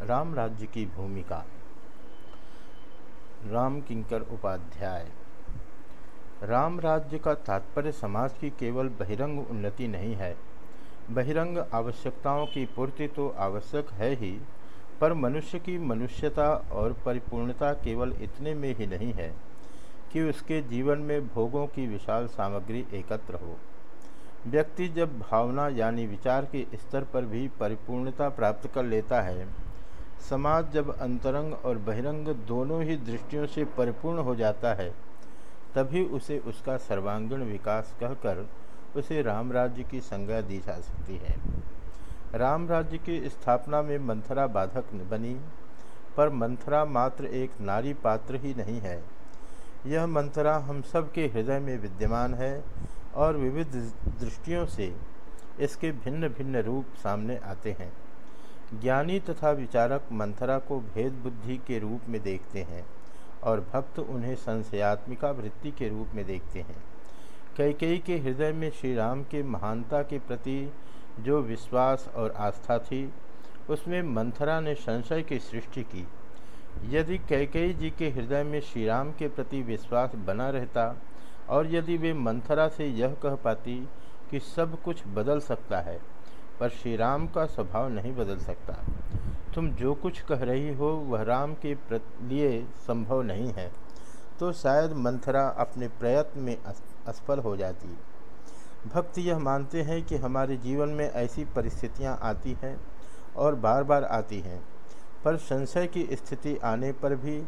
राम राज्य की भूमिका। राम किंकर उपाध्याय। राम राज्य का तात्पर्य समाज की केवल बहिरंग उन्नति नहीं है। बहिरंग आवश्यकताओं की पूर्ति तो आवश्यक है ही, पर मनुष्य की मनुष्यता और परिपूर्णता केवल इतने में ही नहीं है कि उसके जीवन में भोगों की विशाल सामग्री एकत्र हो। व्यक्ति जब भावना यानी विचार के स्तर पर भी परिपूर्णता प्राप्त कर लेता है समाज जब अंतरंग और बहिरंग दोनों ही दृष्टियों से परिपूर्ण हो जाता है, तभी उसे उसका सर्वांगीण विकास कहकर उसे राम राज्य की संज्ञा दी जा सकती है। राम राज्य की स्थापना में मंथरा बाधक बनी, पर मंथरा मात्र एक नारी पात्र ही नहीं है। यह मंथरा हम सब के हृदय में विद्यमान है और विविध दृष्टियों से इसके भिन्न भिन्न रूप सामने आते हैं। ज्ञानी तथा विचारक मंथरा को भेद बुद्धि के रूप में देखते हैं और भक्त उन्हें संशयात्मिका वृत्ति के रूप में देखते हैं। कई के हृदय में श्री राम के महानता के प्रति जो विश्वास और आस्था थी, उसमें मंथरा ने संशय की सृष्टि की। यदि कैकई जी के हृदय में श्री राम के प्रति विश्वास बना रहता और यदि वे मंथरा से यह कह पाती कि सब कुछ बदल सकता है पर श्री राम का स्वभाव नहीं बदल सकता। तुम जो कुछ कह रही हो, वह राम के लिए संभव नहीं है। तो शायद मंथरा अपने प्रयत्न में असफल हो जाती। भक्त यह मानते हैं कि हमारे जीवन में ऐसी परिस्थितियाँ आती हैं और बार बार आती हैं, पर संशय की स्थिति आने पर भी,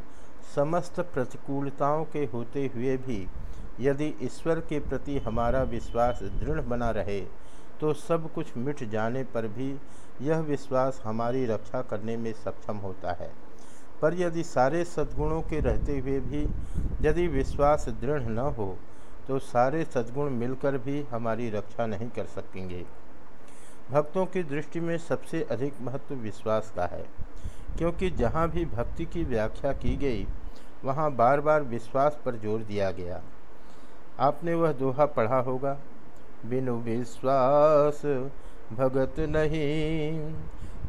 समस्त प्रतिकूलताओं के होते हुए भी, यदि ईश्वर के प्रति हमारा विश्वास दृढ़ बना रहे तो सब कुछ मिट जाने पर भी यह विश्वास हमारी रक्षा करने में सक्षम होता है। पर यदि सारे सद्गुणों के रहते हुए भी यदि विश्वास दृढ़ न हो तो सारे सद्गुण मिलकर भी हमारी रक्षा नहीं कर सकेंगे। भक्तों की दृष्टि में सबसे अधिक महत्व विश्वास का है, क्योंकि जहाँ भी भक्ति की व्याख्या की गई, वहाँ बार बार विश्वास पर ज़ोर दिया गया। आपने वह दोहा पढ़ा होगा। बिनु विश्वास भगत नहीं।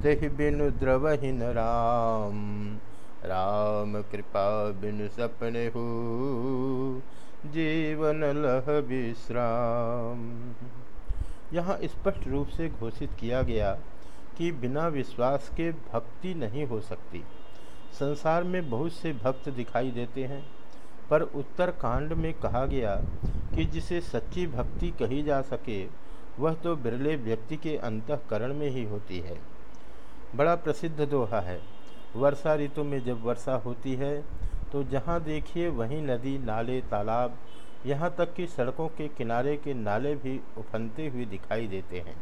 तहि बिनु द्रवहीन राम। राम कृपा बिनु सपने हो। जीवन लह विश्राम। यहाँ स्पष्ट रूप से घोषित किया गया कि बिना विश्वास के भक्ति नहीं हो सकती। संसार में बहुत से भक्त दिखाई देते हैं। पर उत्तर कांड में कहा गया कि जिसे सच्ची भक्ति कही जा सके, वह तो बिरले व्यक्ति के अंतकरण में ही होती है। बड़ा प्रसिद्ध दोहा है, वर्षा ऋतु में जब वर्षा होती है तो जहाँ देखिए वहीं नदी, नाले, तालाब, यहाँ तक कि सड़कों के किनारे के नाले भी उफनते हुए दिखाई देते हैं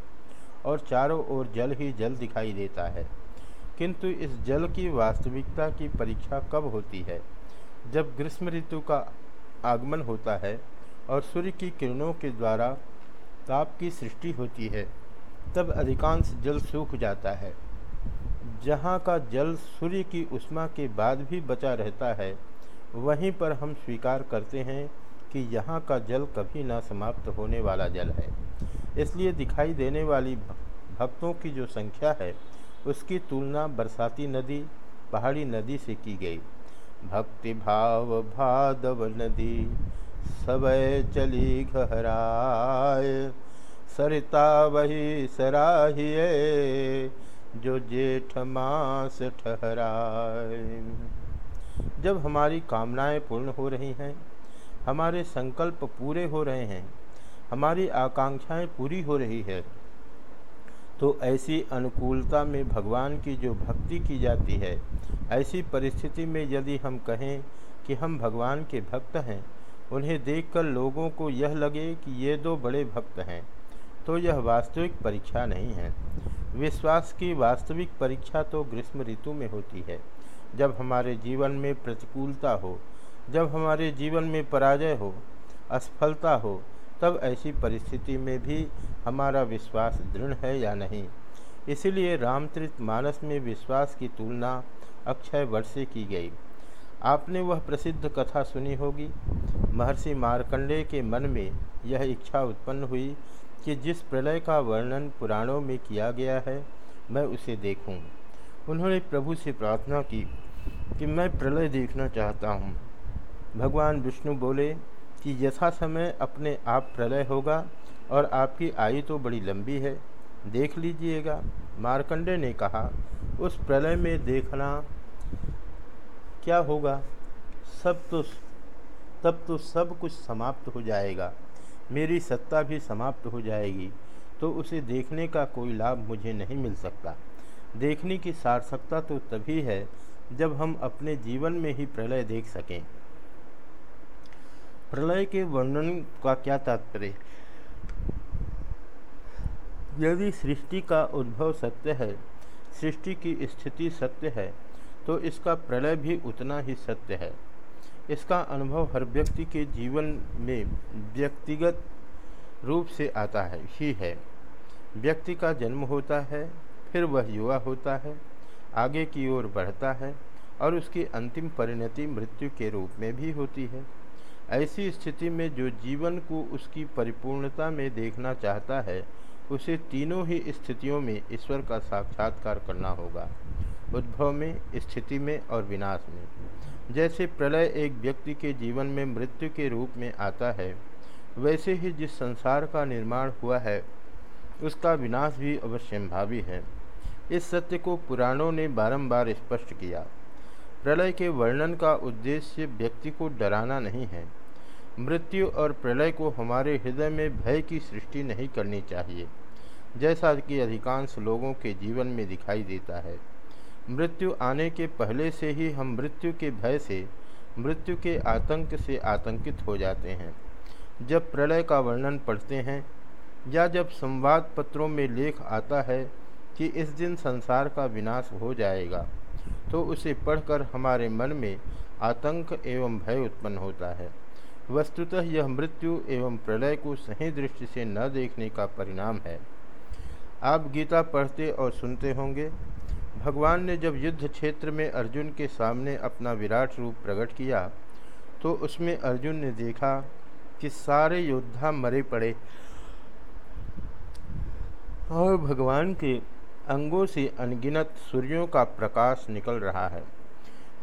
और चारों ओर जल ही जल दिखाई देता है। किंतु इस जल की वास्तविकता की परीक्षा कब होती है? जब ग्रीष्म ऋतु का आगमन होता है और सूर्य की किरणों के द्वारा ताप की सृष्टि होती है, तब अधिकांश जल सूख जाता है। जहाँ का जल सूर्य की उष्मा के बाद भी बचा रहता है, वहीं पर हम स्वीकार करते हैं कि यहाँ का जल कभी ना समाप्त होने वाला जल है। इसलिए दिखाई देने वाली भक्तों की जो संख्या है, उसकी तुलना बरसाती नदी, पहाड़ी नदी से की गई। भक्ति भाव भादव नदी सबय चली गहराय सरिता वही सराहिए, जो जेठ मास ठहराए। जब हमारी कामनाएँ पूर्ण हो रही हैं, हमारे संकल्प पूरे हो रहे हैं, हमारी आकांक्षाएँ पूरी हो रही है तो ऐसी अनुकूलता में भगवान की जो भक्ति की जाती है, ऐसी परिस्थिति में यदि हम कहें कि हम भगवान के भक्त हैं, उन्हें देखकर लोगों को यह लगे कि ये दो बड़े भक्त हैं तो यह वास्तविक परीक्षा नहीं है। विश्वास की वास्तविक परीक्षा तो ग्रीष्म ऋतु में होती है। जब हमारे जीवन में प्रतिकूलता हो, जब हमारे जीवन में पराजय हो, असफलता हो तब ऐसी परिस्थिति में भी हमारा विश्वास दृढ़ है या नहीं? इसीलिए रामचरित मानस में विश्वास की तुलना अक्षय वर्ष से की गई। आपने वह प्रसिद्ध कथा सुनी होगी। महर्षि मार्कंडे के मन में यह इच्छा उत्पन्न हुई कि जिस प्रलय का वर्णन पुराणों में किया गया है, मैं उसे देखूँ। उन्होंने प्रभु से प्रार्थना की कि मैं प्रलय देखना चाहता हूँ। भगवान विष्णु बोले कि यथा समय अपने आप प्रलय होगा और आपकी आयु तो बड़ी लंबी है। देख लीजिएगा। मार्कंडे ने कहा, उस प्रलय में देखना क्या होगा? सब तो तब तो सब कुछ समाप्त हो जाएगा। मेरी सत्ता भी समाप्त हो जाएगी तो उसे देखने का कोई लाभ मुझे नहीं मिल सकता। देखने की सार्थकता तो तभी है जब हम अपने जीवन में ही प्रलय देख सकें। प्रलय के वर्णन का क्या तात्पर्य? यदि सृष्टि का उद्भव सत्य है, सृष्टि की स्थिति सत्य है तो इसका प्रलय भी उतना ही सत्य है। इसका अनुभव हर व्यक्ति के जीवन में व्यक्तिगत रूप से आता है, ही है। व्यक्ति का जन्म होता है, फिर वह युवा होता है, आगे की ओर बढ़ता है और उसकी अंतिम परिणति मृत्यु के रूप में भी होती है। ऐसी स्थिति में जो जीवन को उसकी परिपूर्णता में देखना चाहता है, उसे तीनों ही स्थितियों में ईश्वर का साक्षात्कार करना होगा, उद्भव में, स्थिति में और विनाश में। जैसे प्रलय एक व्यक्ति के जीवन में मृत्यु के रूप में आता है, वैसे ही जिस संसार का निर्माण हुआ है, उसका विनाश भी अवश्यंभावी है। इस सत्य को पुराणों ने बारंबार स्पष्ट किया। प्रलय के वर्णन का उद्देश्य व्यक्ति को डराना नहीं है। मृत्यु और प्रलय को हमारे हृदय में भय की सृष्टि नहीं करनी चाहिए, जैसा कि अधिकांश लोगों के जीवन में दिखाई देता है। मृत्यु आने के पहले से ही हम मृत्यु के भय से, मृत्यु के आतंक से आतंकित हो जाते हैं। जब प्रलय का वर्णन पढ़ते हैं, या जब संवाद पत्रों में लेख आता है कि इस दिन संसार का विनाश हो जाएगा तो उसे पढ़कर हमारे मन में आतंक एवं भय उत्पन्न होता है। वस्तुतः यह मृत्यु एवं प्रलय को सही दृष्टि से न देखने का परिणाम है। आप गीता पढ़ते और सुनते होंगे। भगवान ने जब युद्ध क्षेत्र में अर्जुन के सामने अपना विराट रूप प्रकट किया तो उसमें अर्जुन ने देखा कि सारे योद्धा मरे पड़े और भगवान के अंगों से अनगिनत सूर्यों का प्रकाश निकल रहा है।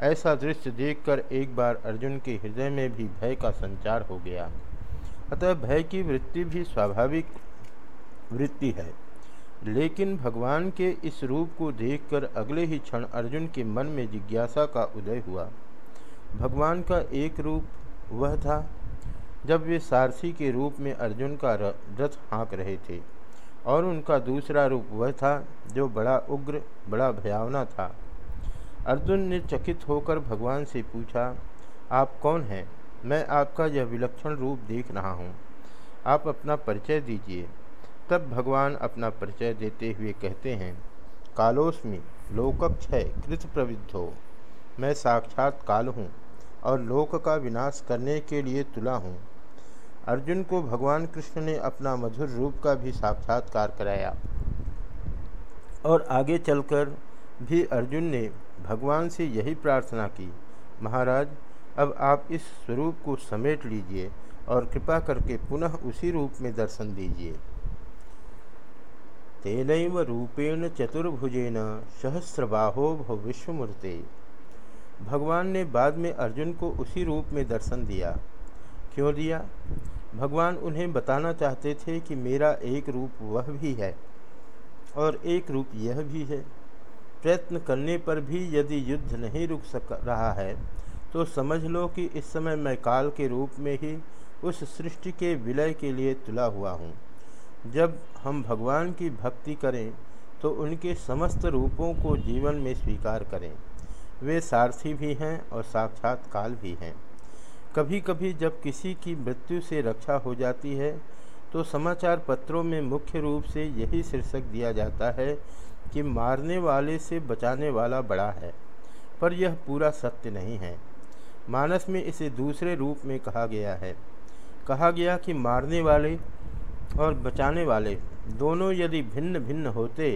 ऐसा दृश्य देखकर एक बार अर्जुन के हृदय में भी भय का संचार हो गया। अतः भय की वृत्ति भी स्वाभाविक वृत्ति है। लेकिन भगवान के इस रूप को देखकर अगले ही क्षण अर्जुन के मन में जिज्ञासा का उदय हुआ। भगवान का एक रूप वह था, जब वे सारसी के रूप में अर्जुन का रथ हाँक रहे थे, और उनका दूसरा रूप वह था, जो बड़ा उग्र, बड़ा भयावना था। अर्जुन ने चकित होकर भगवान से पूछा, आप कौन हैं? मैं आपका यह विलक्षण रूप देख रहा हूँ। आप अपना परिचय दीजिए। तब भगवान अपना परिचय देते हुए कहते हैं, कालोस्मि लोकक्षय कृत प्रविद्धो मैं साक्षात काल हूँ और लोक का विनाश करने के लिए तुला हूँ। अर्जुन को भगवान कृष्ण ने अपना मधुर रूप का भी साक्षात्कार कराया और आगे चलकर भी अर्जुन ने भगवान से यही प्रार्थना की, महाराज, अब आप इस स्वरूप को समेट लीजिए और कृपा करके पुनः उसी रूप में दर्शन दीजिए। तेन रूपेण चतुर्भुजेन सहस्रबाहो विश्वमूर्ते। भगवान ने बाद में अर्जुन को उसी रूप में दर्शन दिया। क्यों दिया? भगवान उन्हें बताना चाहते थे कि मेरा एक रूप वह भी है और एक रूप यह भी है। प्रयत्न करने पर भी यदि युद्ध नहीं रुक सक रहा है तो समझ लो कि इस समय मैं काल के रूप में ही उस सृष्टि के विलय के लिए तुला हुआ हूँ। जब हम भगवान की भक्ति करें तो उनके समस्त रूपों को जीवन में स्वीकार करें। वे सारथी भी हैं और साक्षात काल भी हैं। कभी कभी जब किसी की मृत्यु से रक्षा हो जाती है तो समाचार पत्रों में मुख्य रूप से यही शीर्षक दिया जाता है कि मारने वाले से बचाने वाला बड़ा है, पर यह पूरा सत्य नहीं है। मानस में इसे दूसरे रूप में कहा गया है। कहा गया कि मारने वाले और बचाने वाले दोनों यदि भिन्न भिन्न होते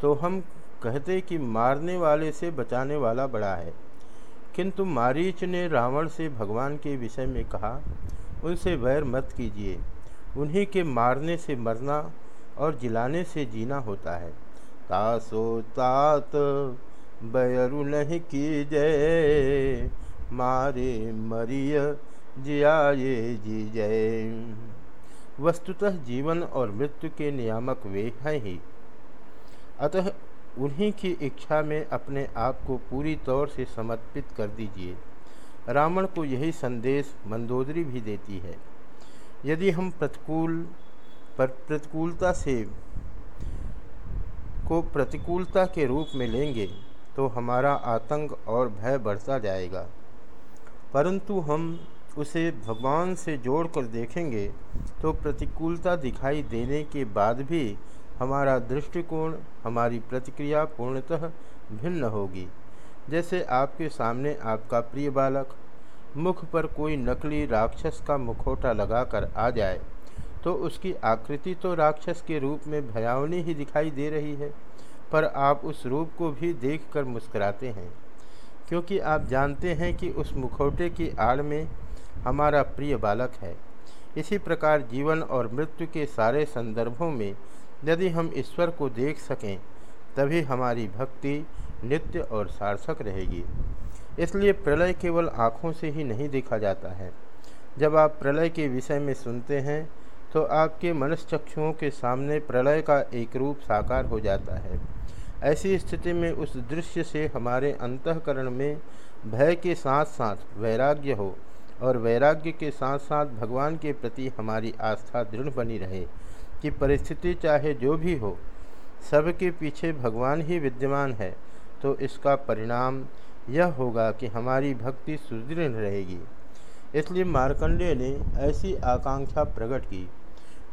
तो हम कहते कि मारने वाले से बचाने वाला बड़ा है। किंतु मारीच ने रावण से भगवान के विषय में कहा, उनसे वैर मत कीजिए। उन्हीं के मारने से मरना और जिलाने से जीना होता है। तासो तात, बयरु नहीं की जय मारे मरिय जियाए जी जय वस्तुतः जीवन और मृत्यु के नियामक वे हैं ही। अतः उन्हीं की इच्छा में अपने आप को पूरी तौर से समर्पित कर दीजिए। रावण को यही संदेश मंदोदरी भी देती है। यदि हम प्रतिकूल, पर प्रतिकूलता से को प्रतिकूलता के रूप में लेंगे तो हमारा आतंक और भय बढ़ता जाएगा। परंतु हम उसे भगवान से जोड़कर देखेंगे तो प्रतिकूलता दिखाई देने के बाद भी हमारा दृष्टिकोण, हमारी प्रतिक्रिया पूर्णतः भिन्न होगी। जैसे आपके सामने आपका प्रिय बालक, मुख पर कोई नकली राक्षस का मुखौटा लगाकर आ जाए तो उसकी आकृति तो राक्षस के रूप में भयावनी ही दिखाई दे रही है, पर आप उस रूप को भी देखकर मुस्कुराते हैं। क्योंकि आप जानते हैं कि उस मुखौटे की आड़ में हमारा प्रिय बालक है। इसी प्रकार जीवन और मृत्यु के सारे संदर्भों में यदि हम ईश्वर को देख सकें, तभी हमारी भक्ति नित्य और सार्थक रहेगी। इसलिए प्रलय केवल आँखों से ही नहीं देखा जाता है। जब आप प्रलय के विषय में सुनते हैं तो आपके मनस्चक्षुओं के सामने प्रलय का एक रूप साकार हो जाता है। ऐसी स्थिति में उस दृश्य से हमारे अंतकरण में भय के साथ साथ वैराग्य हो और वैराग्य के साथ साथ भगवान के प्रति हमारी आस्था दृढ़ बनी रहे कि परिस्थिति चाहे जो भी हो, सबके पीछे भगवान ही विद्यमान है तो इसका परिणाम यह होगा कि हमारी भक्ति सुदृढ़ रहेगी। इसलिए मार्कंडेय ने ऐसी आकांक्षा प्रकट की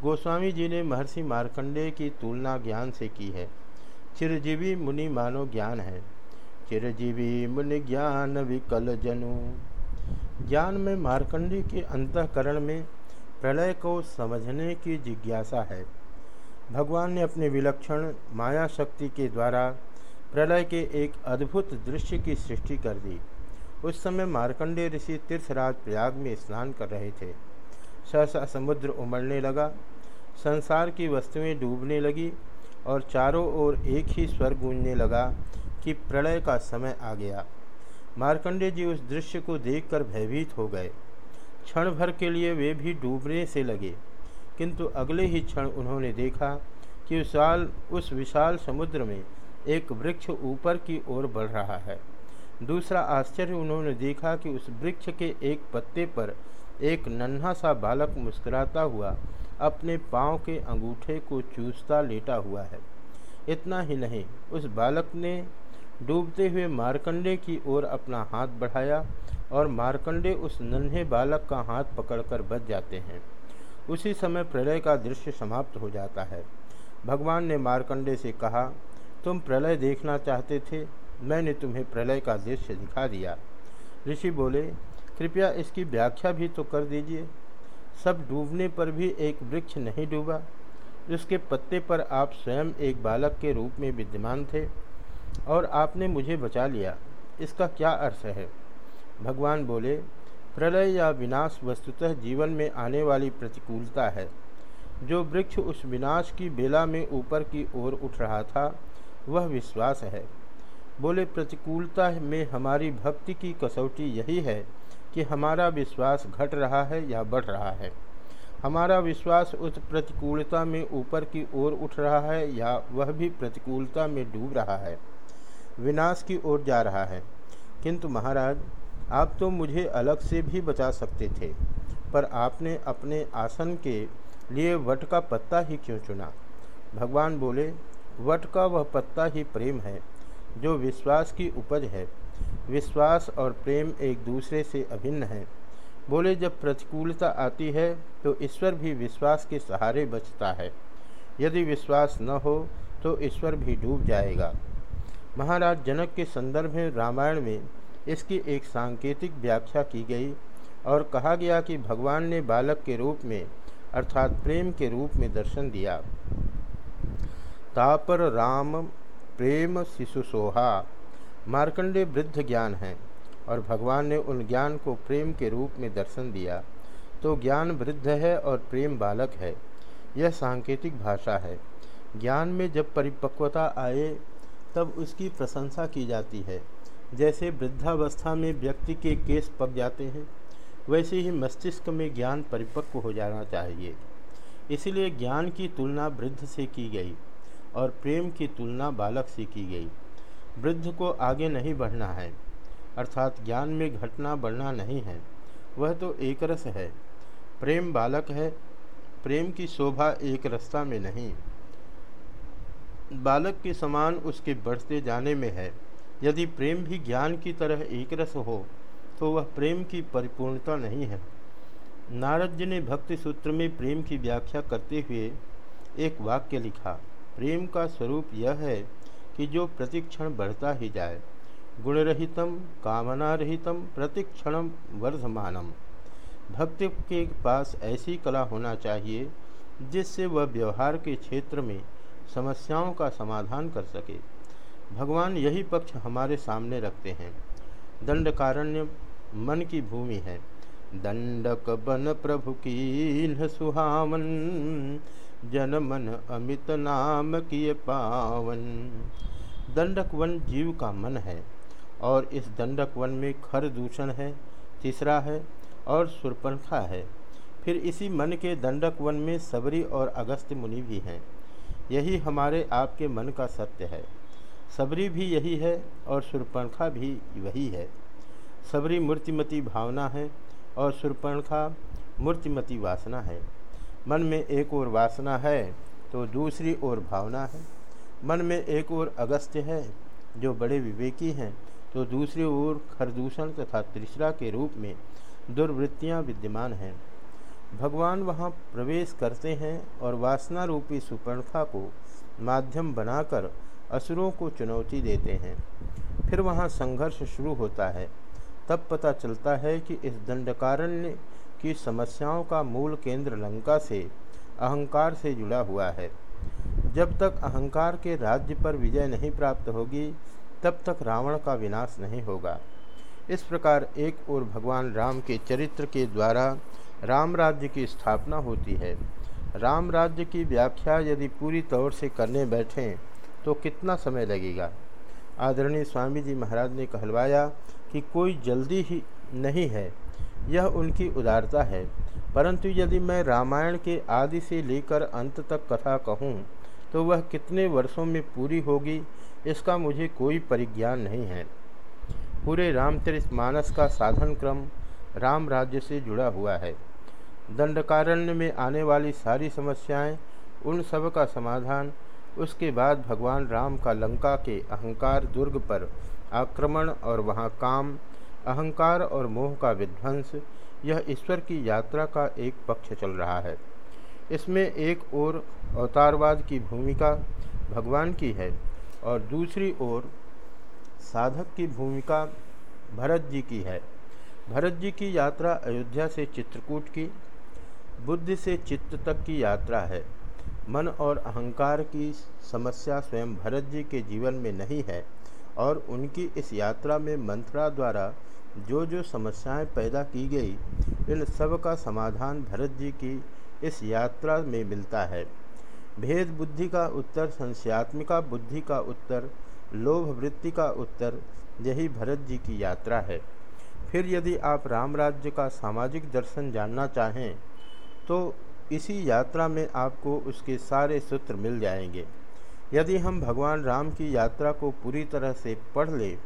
गोस्वामी जी ने महर्षि मार्कंडेय की तुलना ज्ञान से की है। चिरजीवी मुनि मानो ज्ञान है। चिरजीवी मुनि ज्ञान विकल जनु। ज्ञान में मार्कंडी के अंतकरण में प्रलय को समझने की जिज्ञासा है। भगवान ने अपने विलक्षण माया शक्ति के द्वारा प्रलय के एक अद्भुत दृश्य की सृष्टि कर दी। उस समय मार्कंडे ऋषि तीर्थराज प्रयाग में स्नान कर रहे थे। सहसा समुद्र उमड़ने लगा। संसार की वस्तुएँ डूबने लगी और चारों ओर एक ही स्वर गूंजने लगा कि प्रलय का समय आ गया। मार्कंडे जी उस दृश्य को देखकर भयभीत हो गए। क्षण भर के लिए वे भी डूबने से लगे, किंतु अगले ही क्षण उन्होंने देखा कि विशाल, उस विशाल समुद्र में एक वृक्ष ऊपर की ओर बढ़ रहा है। दूसरा आश्चर्य उन्होंने देखा कि उस वृक्ष के एक पत्ते पर एक नन्हा सा बालक मुस्कुराता हुआ, अपने पाँव के अंगूठे को चूसता लेटा हुआ है। इतना ही नहीं, उस बालक ने डूबते हुए मारकंडे की ओर अपना हाथ बढ़ाया और मारकंडे उस नन्हे बालक का हाथ पकड़कर बच जाते हैं। उसी समय प्रलय का दृश्य समाप्त हो जाता है। भगवान ने मारकंडे से कहा, तुम प्रलय देखना चाहते थे, मैंने तुम्हें प्रलय का दृश्य दिखा दिया। ऋषि बोले कृपया इसकी व्याख्या भी तो कर दीजिए। सब डूबने पर भी एक वृक्ष नहीं डूबा। जिसके पत्ते पर आप स्वयं एक बालक के रूप में विद्यमान थे और आपने मुझे बचा लिया। इसका क्या अर्थ है? भगवान बोले, प्रलय या विनाश वस्तुतः जीवन में आने वाली प्रतिकूलता है। जो वृक्ष उस विनाश की बेला में ऊपर की ओर उठ रहा था, वह विश्वास है। बोले, प्रतिकूलता में हमारी भक्ति की कसौटी यही है। कि हमारा विश्वास घट रहा है या बढ़ रहा है। हमारा विश्वास उस प्रतिकूलता में ऊपर की ओर उठ रहा है या वह भी प्रतिकूलता में डूब रहा है। विनाश की ओर जा रहा है। किंतु महाराज, आप तो मुझे अलग से भी बचा सकते थे, पर आपने अपने आसन के लिए वट का पत्ता ही क्यों चुना? भगवान बोले, वट का वह पत्ता ही प्रेम है, जो विश्वास की उपज है। विश्वास और प्रेम एक दूसरे से अभिन्न है। बोले, जब प्रतिकूलता आती है तो ईश्वर भी विश्वास के सहारे बचता है। यदि विश्वास न हो तो ईश्वर भी डूब जाएगा। महाराज, जनक के संदर्भ में रामायण में इसकी एक सांकेतिक व्याख्या की गई और कहा गया कि भगवान ने बालक के रूप में, अर्थात प्रेम के रूप में दर्शन दिया। तापर राम प्रेम शिशु सोहा मार्कंडे वृद्ध ज्ञान है और भगवान ने उन ज्ञान को प्रेम के रूप में दर्शन दिया। तो ज्ञान वृद्ध है और प्रेम बालक है। यह सांकेतिक भाषा है। ज्ञान में जब परिपक्वता आए, तब उसकी प्रशंसा की जाती है। जैसे वृद्धावस्था में व्यक्ति के केस पक जाते हैं, वैसे ही मस्तिष्क में ज्ञान परिपक्व हो जाना चाहिए। इसलिए ज्ञान की तुलना वृद्ध से की गई और प्रेम की तुलना बालक से की गई। वृद्ध को आगे नहीं बढ़ना है, अर्थात ज्ञान में घटना बढ़ना नहीं है। वह तो एक रस है। प्रेम बालक है, प्रेम की शोभा एक रास्ता में नहीं। बालक के समान उसके बढ़ते जाने में है। यदि प्रेम भी ज्ञान की तरह एक रस हो तो वह प्रेम की परिपूर्णता नहीं है। नारद जी ने भक्ति सूत्र में प्रेम की व्याख्या करते हुए एक वाक्य लिखा, प्रेम का स्वरूप यह है कि जो प्रतिक्षण बढ़ता ही जाए। गुणरहितम, कामनारहितम प्रतिक्षण वर्धमानम। भक्त के पास ऐसी कला होना चाहिए, जिससे वह व्यवहार के क्षेत्र में समस्याओं का समाधान कर सके। भगवान यही पक्ष हमारे सामने रखते हैं। दंडकारण्य मन की भूमि है। दंडक बन प्रभु की सुहावन। जन मन अमित नाम किए पावन। दंडक वन जीव का मन है और इस दंडक वन में खर दूषण है, तीसरा है और सुरपंखा है। फिर इसी मन के दंडक वन में सबरी और अगस्त्य मुनि भी हैं। यही हमारे आपके मन का सत्य है। सबरी भी यही है और सुरपंखा भी वही है। सबरी मूर्तिमती भावना है और सुरपणखा मूर्तिमती वासना है। मन में एक और वासना है तो दूसरी ओर भावना है। मन में एक और अगस्त्य है, जो बड़े विवेकी हैं तो दूसरी ओर खरदूषण तथा त्रिशरा के रूप में दुर्वृत्तियाँ विद्यमान हैं। भगवान वहाँ प्रवेश करते हैं और वासना रूपी सुपर्णखा को माध्यम बनाकर असुरों को चुनौती देते हैं। फिर वहाँ संघर्ष शुरू होता है। तब पता चलता है कि इस दंडकारण्य की समस्याओं का मूल केंद्र लंका से, अहंकार से जुड़ा हुआ है। जब तक अहंकार के राज्य पर विजय नहीं प्राप्त होगी, तब तक रावण का विनाश नहीं होगा। इस प्रकार एक और भगवान राम के चरित्र के द्वारा राम राज्य की स्थापना होती है। राम राज्य की व्याख्या यदि पूरी तौर से करने बैठें तो कितना समय लगेगा? आदरणीय स्वामी जी महाराज ने कहलवाया कि कोई जल्दी ही नहीं है। यह उनकी उदारता है। परंतु यदि मैं रामायण के आदि से लेकर अंत तक कथा कहूँ तो वह कितने वर्षों में पूरी होगी, इसका मुझे कोई परिज्ञान नहीं है। पूरे रामचरित मानस का साधन क्रम राम राज्य से जुड़ा हुआ है। दंडकारण्य में आने वाली सारी समस्याएँ, उन सब का समाधान, उसके बाद भगवान राम का लंका के अहंकार दुर्ग पर आक्रमण और वहाँ काम अहंकार और मोह का विध्वंस, यह ईश्वर की यात्रा का एक पक्ष चल रहा है। इसमें एक ओर अवतारवाद की भूमिका भगवान की है और दूसरी ओर साधक की भूमिका भरत जी की है। भरत जी की यात्रा अयोध्या से चित्रकूट की, बुद्धि से चित्त तक की यात्रा है। मन और अहंकार की समस्या स्वयं भरत जी के जीवन में नहीं है और उनकी इस यात्रा में मंत्रा द्वारा जो जो समस्याएँ पैदा की गई, इन सब का समाधान भरत जी की इस यात्रा में मिलता है। भेद बुद्धि का उत्तर, संशयात्मिका बुद्धि का उत्तर, लोभ वृत्ति का उत्तर, यही भरत जी की यात्रा है। फिर यदि आप राम राज्य का सामाजिक दर्शन जानना चाहें तो इसी यात्रा में आपको उसके सारे सूत्र मिल जाएँगे। यदि हम भगवान राम की यात्रा को पूरी तरह से पढ़ लें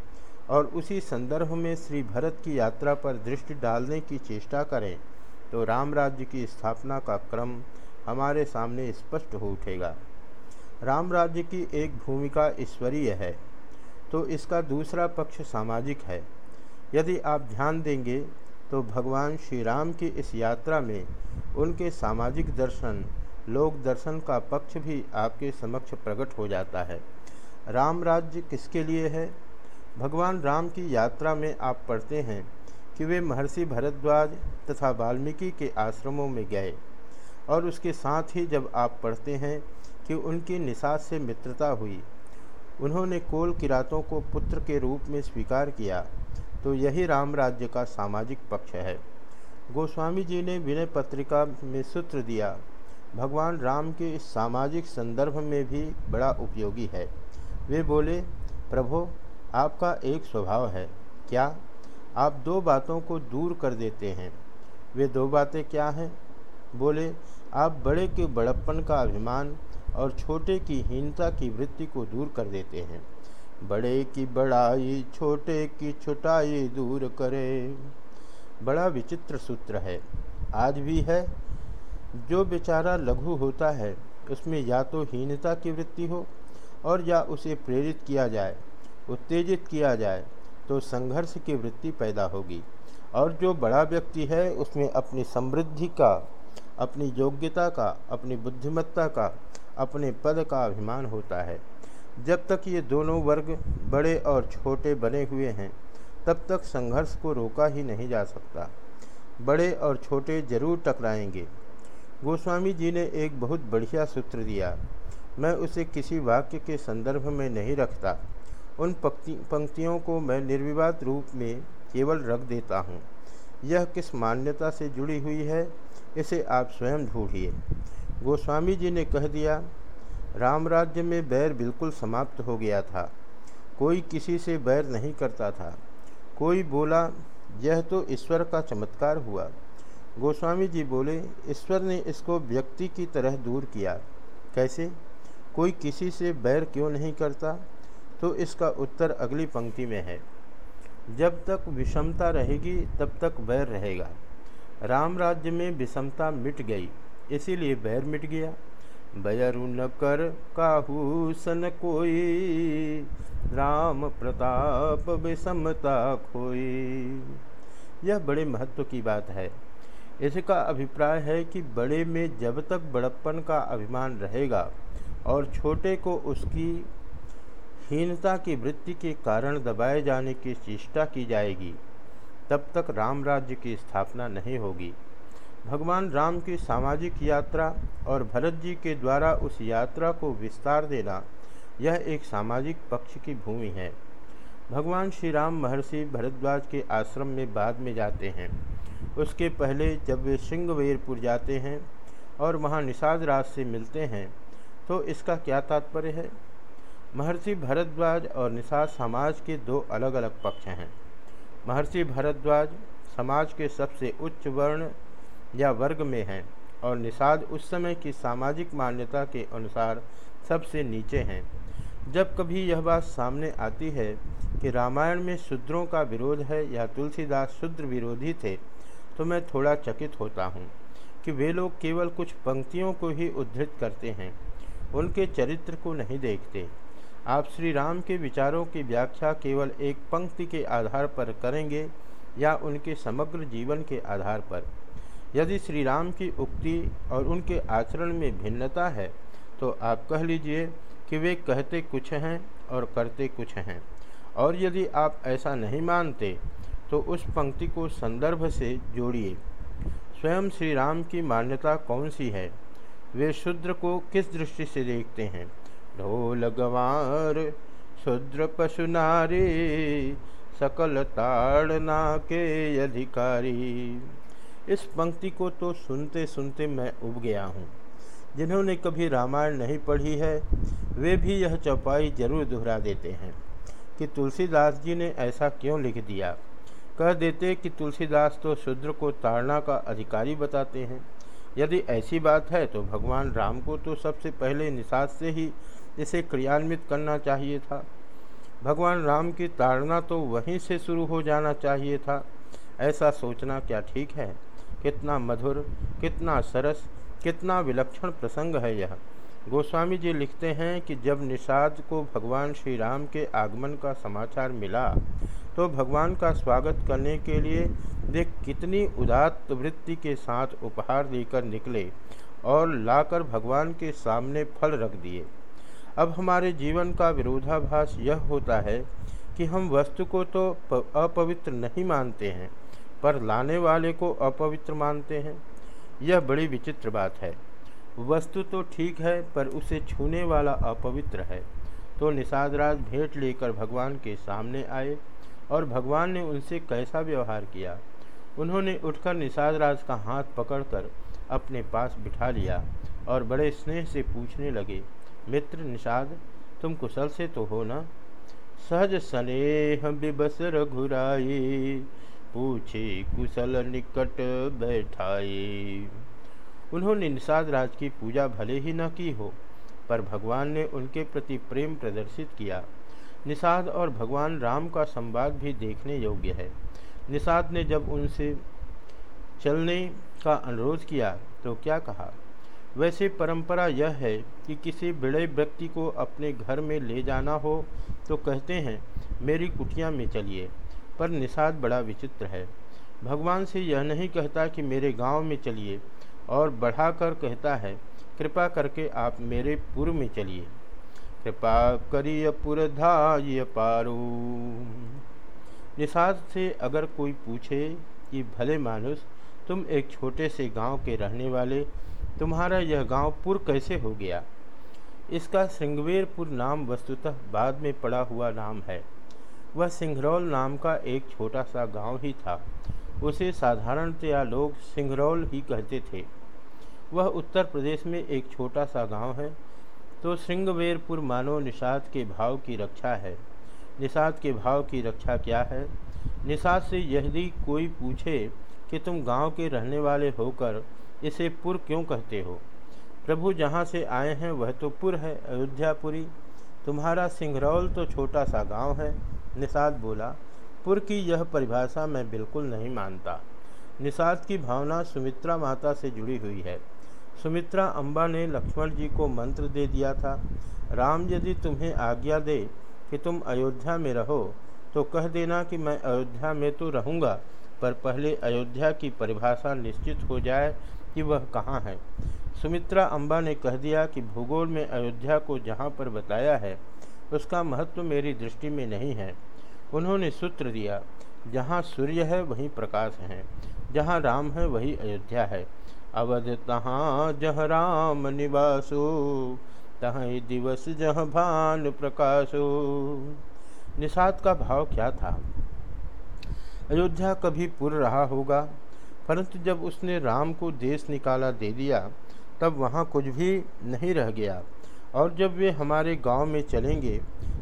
और उसी संदर्भ में श्री भरत की यात्रा पर दृष्टि डालने की चेष्टा करें तो राम राज्य की स्थापना का क्रम हमारे सामने स्पष्ट हो उठेगा। राम राज्य की एक भूमिका ईश्वरीय है तो इसका दूसरा पक्ष सामाजिक है। यदि आप ध्यान देंगे तो भगवान श्री राम की इस यात्रा में उनके सामाजिक दर्शन, लोक दर्शन का पक्ष भी आपके समक्ष प्रकट हो जाता है। राम राज्य किसके लिए है? भगवान राम की यात्रा में आप पढ़ते हैं कि वे महर्षि भरद्वाज तथा वाल्मीकि के आश्रमों में गए और उसके साथ ही जब आप पढ़ते हैं कि उनकी निषाद से मित्रता हुई, उन्होंने कोल किरातों को पुत्र के रूप में स्वीकार किया तो यही राम राज्य का सामाजिक पक्ष है। गोस्वामी जी ने विनय पत्रिका में सूत्र दिया, भगवान राम के इस सामाजिक संदर्भ में भी बड़ा उपयोगी है। वे बोले, प्रभु आपका एक स्वभाव है। क्या आप दो बातों को दूर कर देते हैं? वे दो बातें क्या हैं? बोले, आप बड़े के बड़प्पन का अभिमान और छोटे की हीनता की वृत्ति को दूर कर देते हैं। बड़े की बड़ाई, छोटे की छुटाई दूर करे। बड़ा विचित्र सूत्र है। आज भी है। जो बेचारा लघु होता है, उसमें या तो हीनता की वृत्ति हो और या उसे प्रेरित किया जाए। उत्तेजित किया जाए तो संघर्ष की वृत्ति पैदा होगी। और जो बड़ा व्यक्ति है, उसमें अपनी समृद्धि का, अपनी योग्यता का, अपनी बुद्धिमत्ता का, अपने पद का अभिमान होता है। जब तक ये दोनों वर्ग बड़े और छोटे बने हुए हैं, तब तक संघर्ष को रोका ही नहीं जा सकता। बड़े और छोटे ज़रूर टकराएँगे। गोस्वामी जी ने एक बहुत बढ़िया सूत्र दिया, मैं उसे किसी वाक्य के संदर्भ में नहीं रखता। उन पंक्ति, पंक्तियों को मैं निर्विवाद रूप में केवल रख देता हूँ। यह किस मान्यता से जुड़ी हुई है, इसे आप स्वयं ढूंढिए। गोस्वामी जी ने कह दिया, राम राज्य में बैर बिल्कुल समाप्त हो गया था। कोई किसी से बैर नहीं करता था। कोई बोला, यह तो ईश्वर का चमत्कार हुआ। गोस्वामी जी बोले, ईश्वर ने इसको व्यक्ति की तरह दूर किया। कैसे? कोई किसी से बैर क्यों नहीं करता? तो इसका उत्तर अगली पंक्ति में है। जब तक विषमता रहेगी, तब तक बैर रहेगा। राम राज्य में विषमता मिट गई, इसीलिए बैर मिट गया। बैरु न कर काहू सन कोई, राम प्रताप विषमता खोई। यह बड़े महत्व की बात है। इसका अभिप्राय है कि बड़े में जब तक बड़प्पन का अभिमान रहेगा और छोटे को उसकी हीनता की वृत्ति के कारण दबाए जाने की चेष्टा की जाएगी। तब तक राम राज्य की स्थापना नहीं होगी। भगवान राम की सामाजिक यात्रा और भरत जी के द्वारा उस यात्रा को विस्तार देना यह एक सामाजिक पक्ष की भूमि है। भगवान श्री राम महर्षि भरद्वाज के आश्रम में बाद में जाते हैं। उसके पहले जब वे सिंहवेरपुर जाते हैं और वहाँ निषाद राज से मिलते हैं तो इसका क्या तात्पर्य है? महर्षि भरद्वाज और निषाद समाज के दो अलग अलग पक्ष हैं। महर्षि भरद्वाज समाज के सबसे उच्च वर्ण या वर्ग में हैं और निषाद उस समय की सामाजिक मान्यता के अनुसार सबसे नीचे हैं। जब कभी यह बात सामने आती है कि रामायण में शूद्रों का विरोध है या तुलसीदास शूद्र विरोधी थे तो मैं थोड़ा चकित होता हूँ कि वे लोग केवल कुछ पंक्तियों को ही उद्धृत करते हैं। उनके चरित्र को नहीं देखते। आप श्री राम के विचारों की व्याख्या केवल एक पंक्ति के आधार पर करेंगे या उनके समग्र जीवन के आधार पर। यदि श्री राम की उक्ति और उनके आचरण में भिन्नता है तो आप कह लीजिए कि वे कहते कुछ हैं और करते कुछ हैं। और यदि आप ऐसा नहीं मानते तो उस पंक्ति को संदर्भ से जोड़िए। स्वयं श्री राम की मान्यता कौन सी है? वे शूद्र को किस दृष्टि से देखते हैं? ढोल गंवार शूद्र पशु नारी, सकल ताड़ना के अधिकारी। इस पंक्ति को तो सुनते सुनते मैं उब गया हूँ। जिन्होंने कभी रामायण नहीं पढ़ी है, वे भी यह चौपाई ज़रूर दोहरा देते हैं कि तुलसीदास जी ने ऐसा क्यों लिख दिया। कह देते कि तुलसीदास तो शूद्र को ताड़ना का अधिकारी बताते हैं। यदि ऐसी बात है तो भगवान राम को तो सबसे पहले निषाद से ही इसे क्रियान्वित करना चाहिए था। भगवान राम की ताड़ना तो वहीं से शुरू हो जाना चाहिए था। ऐसा सोचना क्या ठीक है? कितना मधुर, कितना सरस, कितना विलक्षण प्रसंग है यह। गोस्वामी जी लिखते हैं कि जब निषाद को भगवान श्री राम के आगमन का समाचार मिला तो भगवान का स्वागत करने के लिए वे कितनी उदात्त वृत्ति के साथ उपहार लेकर निकले और लाकर भगवान के सामने फल रख दिए। अब हमारे जीवन का विरोधाभास यह होता है कि हम वस्तु को तो अपवित्र नहीं मानते हैं, पर लाने वाले को अपवित्र मानते हैं। यह बड़ी विचित्र बात है। वस्तु तो ठीक है, पर उसे छूने वाला अपवित्र है। तो निषादराज भेंट लेकर भगवान के सामने आए और भगवान ने उनसे कैसा व्यवहार किया? उन्होंने उठकर निषादराज का हाथ पकड़कर अपने पास बिठा लिया और बड़े स्नेह से पूछने लगे मित्र निषाद, तुम कुशल से तो हो ना? सहज स्नेह बिबस रघुराए पूछे कुशल निकट बैठाई। उन्होंने निषाद राज की पूजा भले ही न की हो, पर भगवान ने उनके प्रति प्रेम प्रदर्शित किया। निषाद और भगवान राम का संवाद भी देखने योग्य है। निषाद ने जब उनसे चलने का अनुरोध किया तो क्या कहा? वैसे परंपरा यह है कि किसी बड़े व्यक्ति को अपने घर में ले जाना हो तो कहते हैं, मेरी कुटिया में चलिए। पर निषाद बड़ा विचित्र है। भगवान से यह नहीं कहता कि मेरे गाँव में चलिए, और बढ़ाकर कहता है, कृपा करके आप मेरे पुर में चलिए। कृपा करिय पुरधाय पारू। निषाद से अगर कोई पूछे कि, भले मानुष, तुम एक छोटे से गाँव के रहने वाले तुम्हारा यह गाँव पुर कैसे हो गया? इसका सिंगवेरपुर नाम वस्तुतः बाद में पड़ा हुआ नाम है। वह सिंघरौल नाम का एक छोटा सा गाँव ही था। उसे साधारणतया लोग सिंघरौल ही कहते थे। वह उत्तर प्रदेश में एक छोटा सा गाँव है। तो सिंगवेरपुर मानो निषाद के भाव की रक्षा है। निषाद के भाव की रक्षा क्या है? निषाद से यदि कोई पूछे कि तुम गाँव के रहने वाले होकर इसे पुर क्यों कहते हो? प्रभु जहाँ से आए हैं, वह तो पुर है, अयोध्यापुरी। तुम्हारा सिंघरौल तो छोटा सा गाँव है, निषाद बोला। पुर की यह परिभाषा मैं बिल्कुल नहीं मानता। निषाद की भावना सुमित्रा माता से जुड़ी हुई है। सुमित्रा अम्बा ने लक्ष्मण जी को मंत्र दे दिया था। राम यदि तुम्हें आज्ञा दे कि तुम अयोध्या में रहो तो कह देना कि मैं अयोध्या में तो रहूँगा, पर पहले अयोध्या की परिभाषा निश्चित हो जाए कि वह कहाँ है? सुमित्रा अम्बा ने कह दिया कि भूगोल में अयोध्या को जहाँ पर बताया है, उसका महत्व मेरी दृष्टि में नहीं है। उन्होंने सूत्र दिया, जहाँ सूर्य है, वहीं प्रकाश है, जहाँ राम है, वही अयोध्या है। अवध तहाँ जह राम निवासो तहाँ दिवस जह भान प्रकाशो। निषाद का भाव क्या था? अयोध्या कभी पुर रहा होगा? परंतु जब उसने राम को देश निकाला, दे दिया, तब वहाँ कुछ भी नहीं रह गया। और जब वे हमारे गाँव में चलेंगे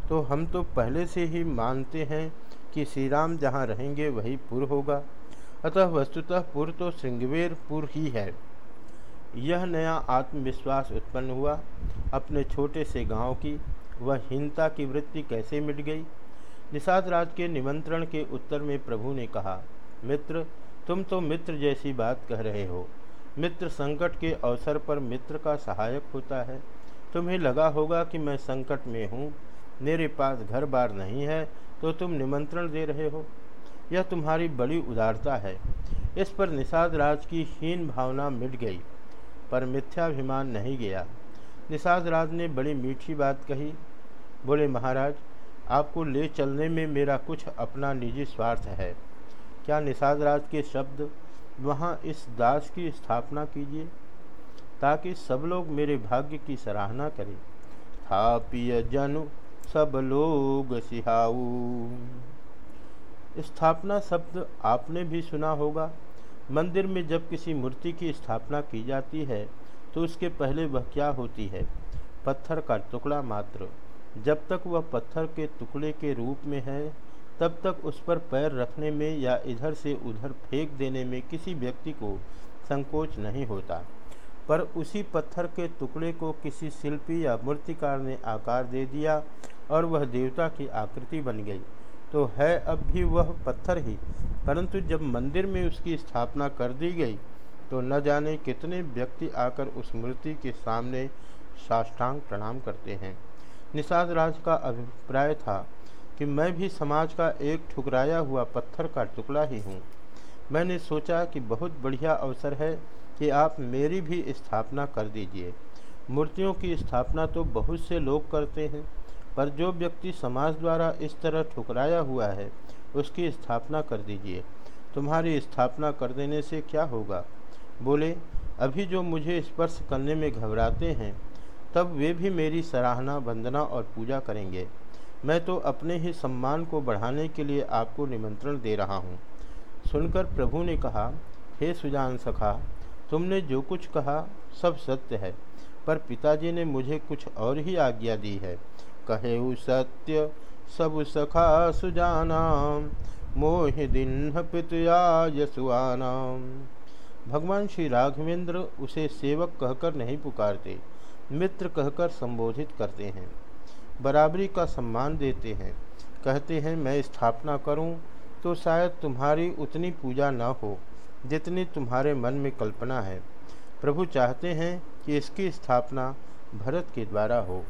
तो हम तो पहले से ही मानते हैं कि श्री राम जहाँ रहेंगे, वही पुर होगा। अतः वस्तुतः पुर तो श्रृंगवेरपुर ही है। यह नया आत्मविश्वास उत्पन्न हुआ अपने छोटे से गाँव की। वह हीनता की वृत्ति कैसे मिट गई? निषाद राज के निमंत्रण के उत्तर में प्रभु ने कहा, मित्र तुम तो मित्र जैसी बात कह रहे हो। मित्र संकट के अवसर पर मित्र का सहायक होता है। तुम्हें लगा होगा कि मैं संकट में हूँ। मेरे पास घर बार नहीं है तो तुम निमंत्रण दे रहे हो। यह तुम्हारी बड़ी उदारता है। इस पर निषाद राज की हीन भावना मिट गई, पर मिथ्याभिमान नहीं गया। निषाद राज ने बड़ी मीठी बात कही। बोले, महाराज, आपको ले चलने में मेरा कुछ अपना निजी स्वार्थ है। क्या निषाद राज के शब्द वहाँ इस दास की स्थापना कीजिए, ताकि सब लोग मेरे भाग्य की सराहना करें। स्थापिय जनु, सब लोग सिहाऊ। स्थापना शब्द आपने भी सुना होगा। मंदिर में जब किसी मूर्ति की स्थापना की जाती है तो उसके पहले वह क्या होती है? पत्थर का टुकड़ा मात्र। जब तक वह पत्थर के टुकड़े के रूप में है तब तक उस पर पैर रखने में या इधर से उधर फेंक देने में किसी व्यक्ति को संकोच नहीं होता। पर उसी पत्थर के टुकड़े को किसी शिल्पी या मूर्तिकार ने आकार दे दिया और वह देवता की आकृति बन गई। तो है, अब भी वह पत्थर ही। परंतु जब मंदिर में उसकी स्थापना कर दी गई तो न जाने कितने व्यक्ति आकर उस मूर्ति के सामने साष्टांग प्रणाम करते हैं। निषाद राज का अभिप्राय था कि मैं भी समाज का एक ठुकराया हुआ पत्थर का टुकड़ा ही हूँ। मैंने सोचा कि बहुत बढ़िया अवसर है कि आप मेरी भी स्थापना कर दीजिए। मूर्तियों की स्थापना तो बहुत से लोग करते हैं, पर जो व्यक्ति समाज द्वारा इस तरह ठुकराया हुआ है, उसकी स्थापना कर दीजिए। तुम्हारी स्थापना कर देने से क्या होगा? बोले, अभी जो मुझे स्पर्श करने में घबराते हैं, तब वे भी मेरी सराहना, वंदना और पूजा करेंगे। मैं तो अपने ही सम्मान को बढ़ाने के लिए आपको निमंत्रण दे रहा हूँ। सुनकर प्रभु ने कहा, हे सुजान सखा, तुमने जो कुछ कहा, सब सत्य है, पर पिताजी ने मुझे कुछ और ही आज्ञा दी है। कहे सत्य, सब सखा सुजाना, मोह दिन पितया यशुआना भगवान श्री राघवेंद्र उसे सेवक कहकर नहीं पुकारते, मित्र कहकर संबोधित करते हैं। बराबरी का सम्मान देते हैं। कहते हैं, मैं स्थापना करूँ तो शायद तुम्हारी उतनी पूजा न हो, जितनी तुम्हारे मन में कल्पना है। प्रभु चाहते हैं कि इसकी स्थापना भरत के द्वारा हो।